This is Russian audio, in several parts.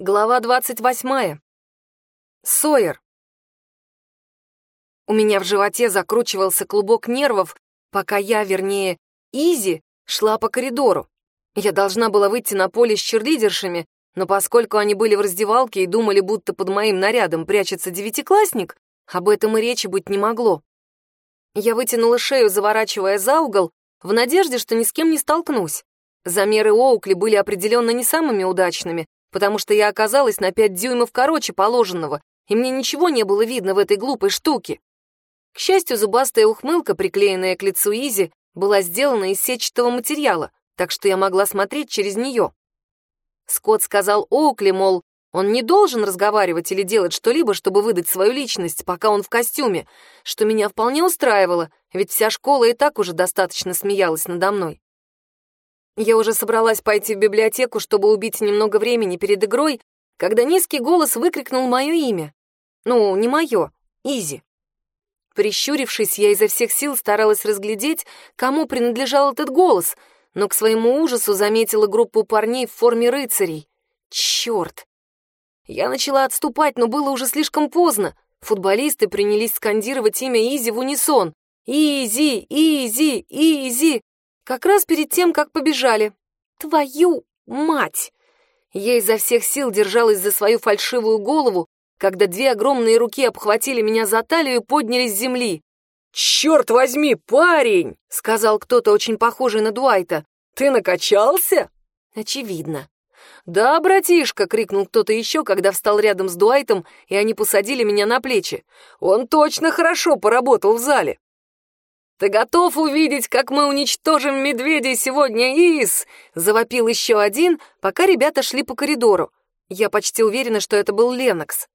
Глава двадцать восьмая. Сойер. У меня в животе закручивался клубок нервов, пока я, вернее, Изи, шла по коридору. Я должна была выйти на поле с черлидершами, но поскольку они были в раздевалке и думали, будто под моим нарядом прячется девятиклассник, об этом и речи быть не могло. Я вытянула шею, заворачивая за угол, в надежде, что ни с кем не столкнусь. Замеры Оукли были определенно не самыми удачными, потому что я оказалась на пять дюймов короче положенного, и мне ничего не было видно в этой глупой штуке. К счастью, зубастая ухмылка, приклеенная к лицу Изи, была сделана из сетчатого материала, так что я могла смотреть через нее. Скотт сказал Оукли, мол, он не должен разговаривать или делать что-либо, чтобы выдать свою личность, пока он в костюме, что меня вполне устраивало, ведь вся школа и так уже достаточно смеялась надо мной. Я уже собралась пойти в библиотеку, чтобы убить немного времени перед игрой, когда низкий голос выкрикнул мое имя. Ну, не мое, Изи. Прищурившись, я изо всех сил старалась разглядеть, кому принадлежал этот голос, но к своему ужасу заметила группу парней в форме рыцарей. Черт! Я начала отступать, но было уже слишком поздно. Футболисты принялись скандировать имя Изи в унисон. «Изи! Изи! Изи!» Как раз перед тем, как побежали. Твою мать! Я изо всех сил держалась за свою фальшивую голову, когда две огромные руки обхватили меня за талию и подняли с земли. «Черт возьми, парень!» — сказал кто-то очень похожий на Дуайта. «Ты накачался?» «Очевидно». «Да, братишка!» — крикнул кто-то еще, когда встал рядом с Дуайтом, и они посадили меня на плечи. «Он точно хорошо поработал в зале!» «Ты готов увидеть, как мы уничтожим медведей сегодня, Ис?» — завопил еще один, пока ребята шли по коридору. Я почти уверена, что это был Ленокс.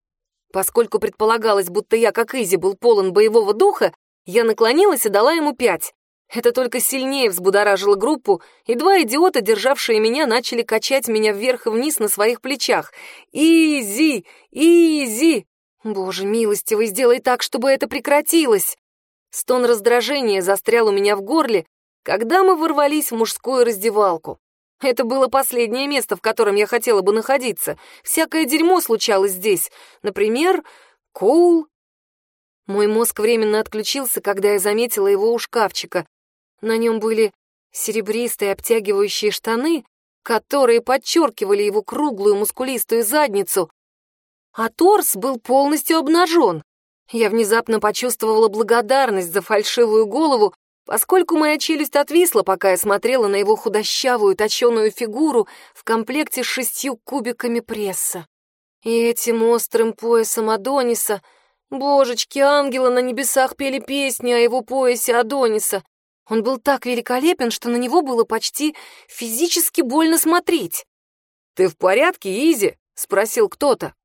Поскольку предполагалось, будто я, как Изи, был полон боевого духа, я наклонилась и дала ему пять. Это только сильнее взбудоражило группу, и два идиота, державшие меня, начали качать меня вверх и вниз на своих плечах. «Изи! Изи!» «Боже милостивый, сделай так, чтобы это прекратилось!» Стон раздражения застрял у меня в горле, когда мы ворвались в мужскую раздевалку. Это было последнее место, в котором я хотела бы находиться. Всякое дерьмо случалось здесь. Например, Коул. Мой мозг временно отключился, когда я заметила его у шкафчика. На нем были серебристые обтягивающие штаны, которые подчеркивали его круглую мускулистую задницу, а торс был полностью обнажен. Я внезапно почувствовала благодарность за фальшивую голову, поскольку моя челюсть отвисла, пока я смотрела на его худощавую точеную фигуру в комплекте с шестью кубиками пресса. И этим острым поясом Адониса... Божечки, ангелы на небесах пели песни о его поясе Адониса. Он был так великолепен, что на него было почти физически больно смотреть. «Ты в порядке, Изи?» — спросил кто-то.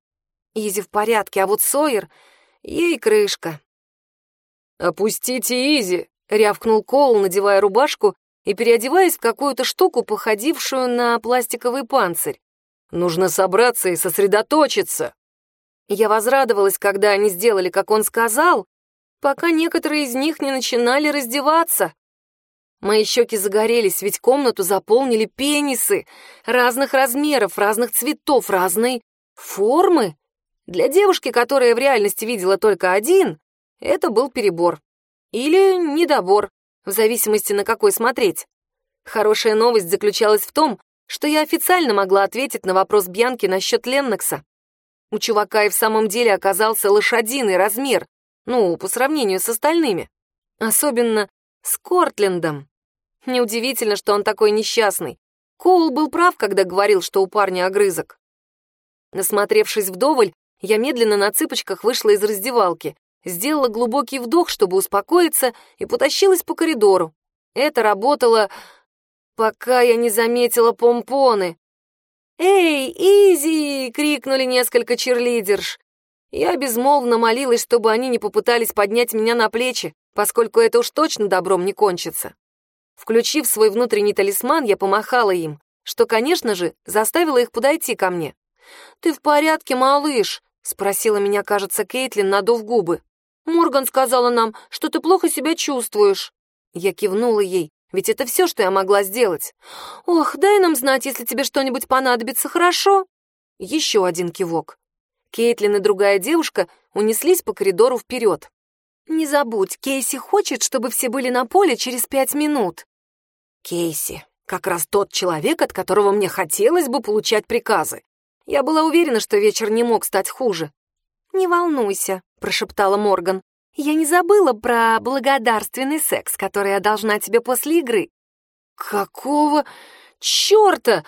Изи в порядке, а вот Сойер Ей крышка. «Опустите Изи!» — рявкнул Коул, надевая рубашку и переодеваясь в какую-то штуку, походившую на пластиковый панцирь. «Нужно собраться и сосредоточиться!» Я возрадовалась, когда они сделали, как он сказал, пока некоторые из них не начинали раздеваться. Мои щеки загорелись, ведь комнату заполнили пенисы разных размеров, разных цветов, разной формы. Для девушки, которая в реальности видела только один, это был перебор. Или недобор, в зависимости на какой смотреть. Хорошая новость заключалась в том, что я официально могла ответить на вопрос Бьянки насчет Леннокса. У чувака и в самом деле оказался лошадиный размер, ну, по сравнению с остальными. Особенно с Кортлендом. Неудивительно, что он такой несчастный. Коул был прав, когда говорил, что у парня огрызок. Насмотревшись вдоволь, я медленно на цыпочках вышла из раздевалки, сделала глубокий вдох, чтобы успокоиться, и потащилась по коридору. Это работало, пока я не заметила помпоны. «Эй, Изи!» — крикнули несколько черлидерш. Я безмолвно молилась, чтобы они не попытались поднять меня на плечи, поскольку это уж точно добром не кончится. Включив свой внутренний талисман, я помахала им, что, конечно же, заставило их подойти ко мне. «Ты в порядке, малыш?» Спросила меня, кажется, Кейтлин, надув губы. «Морган сказала нам, что ты плохо себя чувствуешь». Я кивнула ей, ведь это все, что я могла сделать. «Ох, дай нам знать, если тебе что-нибудь понадобится, хорошо?» Еще один кивок. Кейтлин и другая девушка унеслись по коридору вперед. «Не забудь, Кейси хочет, чтобы все были на поле через пять минут». «Кейси, как раз тот человек, от которого мне хотелось бы получать приказы. Я была уверена, что вечер не мог стать хуже». «Не волнуйся», — прошептала Морган. «Я не забыла про благодарственный секс, который я должна тебе после игры». «Какого черта?»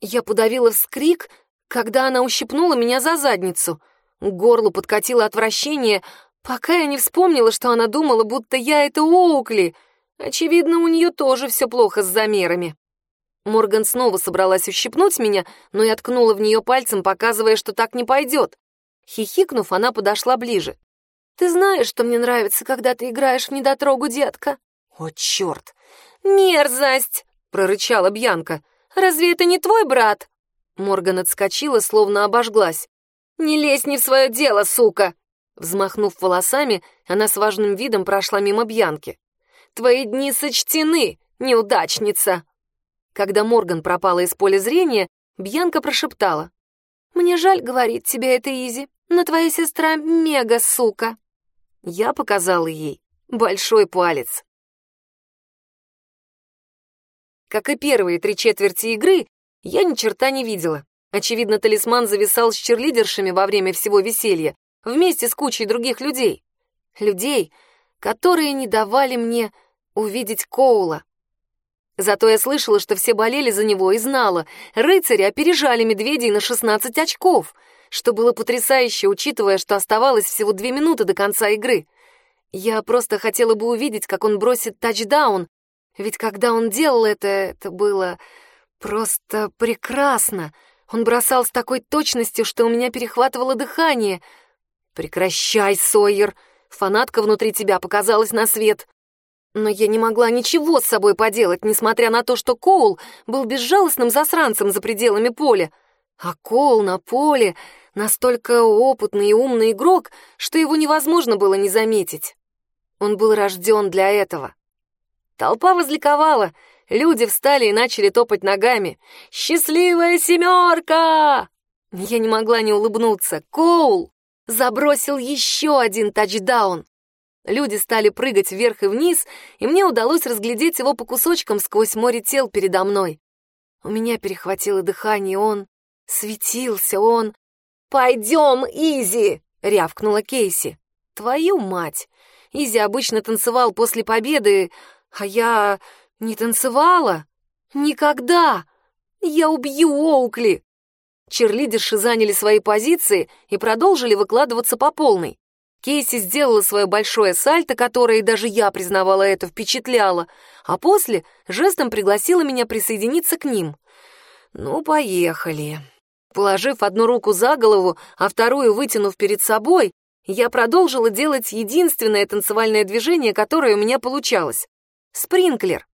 Я подавила вскрик, когда она ущипнула меня за задницу. К горлу подкатило отвращение, пока я не вспомнила, что она думала, будто я это Оукли. Очевидно, у нее тоже все плохо с замерами. Морган снова собралась ущипнуть меня, но я ткнула в нее пальцем, показывая, что так не пойдет. Хихикнув, она подошла ближе. «Ты знаешь, что мне нравится, когда ты играешь в недотрогу, детка?» «О, черт!» «Мерзость!» — прорычала Бьянка. «Разве это не твой брат?» Морган отскочила, словно обожглась. «Не лезь не в свое дело, сука!» Взмахнув волосами, она с важным видом прошла мимо Бьянки. «Твои дни сочтены, неудачница!» Когда Морган пропала из поля зрения, Бьянка прошептала. «Мне жаль говорить тебе это, Изи, но твоя сестра мега-сука!» Я показала ей большой палец. Как и первые три четверти игры, я ни черта не видела. Очевидно, талисман зависал с черлидершами во время всего веселья, вместе с кучей других людей. Людей, которые не давали мне увидеть Коула. Зато я слышала, что все болели за него и знала, рыцари опережали медведей на 16 очков, что было потрясающе, учитывая, что оставалось всего две минуты до конца игры. Я просто хотела бы увидеть, как он бросит тачдаун, ведь когда он делал это, это было Просто прекрасно. Он бросал с такой точностью, что у меня перехватывало дыхание. Прекращай, Сойер. Фанатка внутри тебя показалась на свет. Но я не могла ничего с собой поделать, несмотря на то, что Коул был безжалостным засранцем за пределами поля. А Коул на поле настолько опытный и умный игрок, что его невозможно было не заметить. Он был рожден для этого. Толпа возликовала — Люди встали и начали топать ногами. «Счастливая семерка!» Я не могла не улыбнуться. «Коул!» Забросил еще один тачдаун. Люди стали прыгать вверх и вниз, и мне удалось разглядеть его по кусочкам сквозь море тел передо мной. У меня перехватило дыхание, он светился, он... «Пойдем, Изи!» — рявкнула Кейси. «Твою мать!» Изи обычно танцевал после победы, а я «Не танцевала? Никогда! Я убью Оукли!» Черлидерши заняли свои позиции и продолжили выкладываться по полной. Кейси сделала свое большое сальто, которое даже я признавала это впечатляло, а после жестом пригласила меня присоединиться к ним. «Ну, поехали». Положив одну руку за голову, а вторую вытянув перед собой, я продолжила делать единственное танцевальное движение, которое у меня получалось. Спринклер.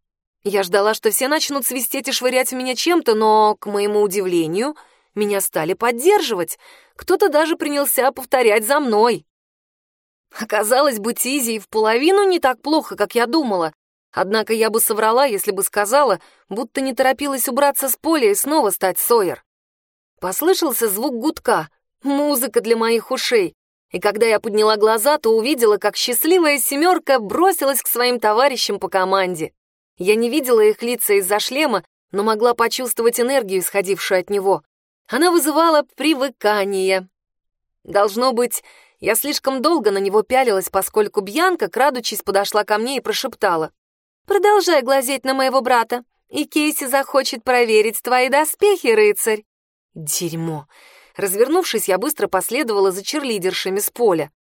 Я ждала, что все начнут свистеть и швырять в меня чем-то, но, к моему удивлению, меня стали поддерживать. Кто-то даже принялся повторять за мной. Оказалось, быть Изи в половину не так плохо, как я думала. Однако я бы соврала, если бы сказала, будто не торопилась убраться с поля и снова стать Сойер. Послышался звук гудка, музыка для моих ушей. И когда я подняла глаза, то увидела, как счастливая семерка бросилась к своим товарищам по команде. Я не видела их лица из-за шлема, но могла почувствовать энергию, исходившую от него. Она вызывала привыкание. Должно быть, я слишком долго на него пялилась, поскольку Бьянка, крадучись, подошла ко мне и прошептала. «Продолжай глазеть на моего брата, и Кейси захочет проверить твои доспехи, рыцарь». Дерьмо. Развернувшись, я быстро последовала за черлидершами с поля.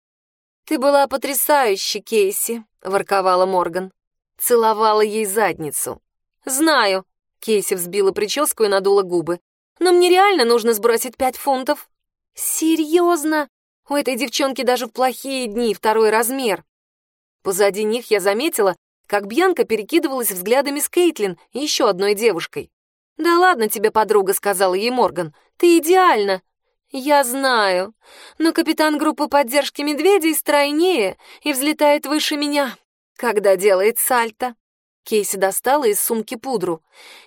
«Ты была потрясающей, Кейси», — ворковала Морган целовала ей задницу. «Знаю», — Кейси взбила прическу и надула губы. «Но мне реально нужно сбросить пять фунтов». «Серьезно? У этой девчонки даже в плохие дни второй размер». Позади них я заметила, как Бьянка перекидывалась взглядами с Кейтлин и еще одной девушкой. «Да ладно тебе, подруга», — сказала ей Морган. «Ты идеальна». «Я знаю, но капитан группы поддержки медведей стройнее и взлетает выше меня когда делает сальто. Кейси достала из сумки пудру.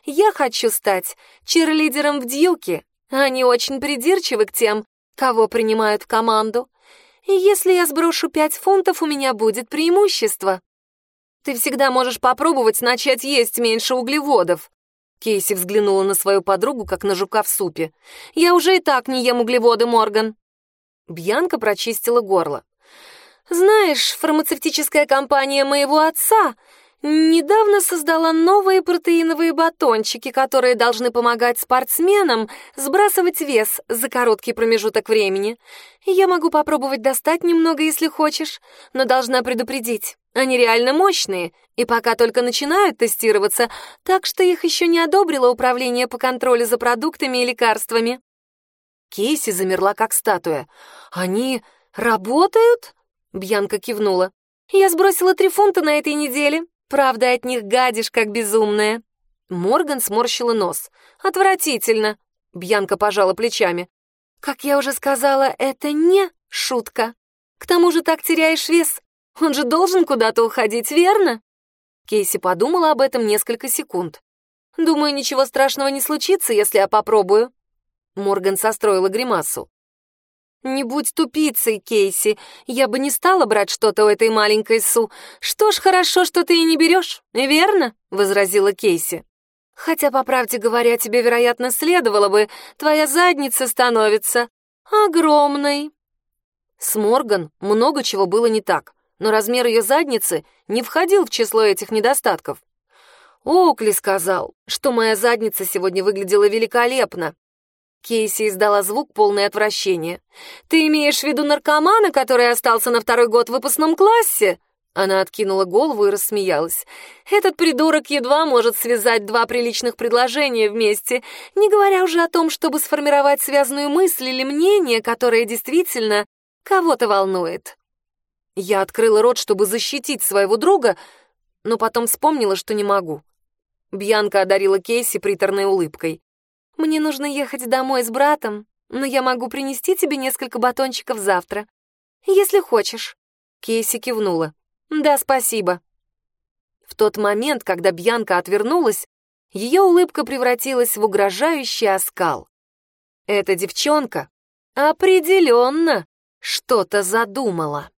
«Я хочу стать черлидером в Дьюке, Они очень придирчивы к тем, кого принимают в команду. И если я сброшу пять фунтов, у меня будет преимущество. Ты всегда можешь попробовать начать есть меньше углеводов. Кейси взглянула на свою подругу, как на жука в супе. «Я уже и так не ем углеводы, Морган». Бьянка прочистила горло. «Знаешь, фармацевтическая компания моего отца недавно создала новые протеиновые батончики, которые должны помогать спортсменам сбрасывать вес за короткий промежуток времени. Я могу попробовать достать немного, если хочешь, но должна предупредить. Они реально мощные и пока только начинают тестироваться, так что их еще не одобрило управление по контролю за продуктами и лекарствами. Кейси замерла как статуя. «Они работают?» Бьянка кивнула. «Я сбросила три фунта на этой неделе. Правда, от них гадишь, как безумная». Морган сморщила нос. «Отвратительно!» Бьянка пожала плечами. «Как я уже сказала, это не шутка. К тому же так теряешь вес. Он же должен куда-то уходить, верно?» Кейси подумала об этом несколько секунд. «Думаю, ничего страшного не случится, если я попробую». Морган состроила гримасу. «Не будь тупицей, Кейси. Я бы не стала брать что-то у этой маленькой Су. Что ж, хорошо, что ты и не берешь, верно?» — возразила Кейси. «Хотя, по правде говоря, тебе, вероятно, следовало бы. Твоя задница становится огромной». С Морган много чего было не так, но размер ее задницы не входил в число этих недостатков. Оукли сказал, что моя задница сегодня выглядела великолепно, Кейси издала звук, полный отвращения. «Ты имеешь в виду наркомана, который остался на второй год в выпускном классе?» Она откинула голову и рассмеялась. «Этот придурок едва может связать два приличных предложения вместе, не говоря уже о том, чтобы сформировать связанную мысль или мнение, которое действительно кого-то волнует». Я открыла рот, чтобы защитить своего друга, но потом вспомнила, что не могу. Бьянка одарила Кейси приторной улыбкой. Мне нужно ехать домой с братом, но я могу принести тебе несколько батончиков завтра. Если хочешь». Кейси кивнула. «Да, спасибо». В тот момент, когда Бьянка отвернулась, ее улыбка превратилась в угрожающий оскал. Эта девчонка определенно что-то задумала.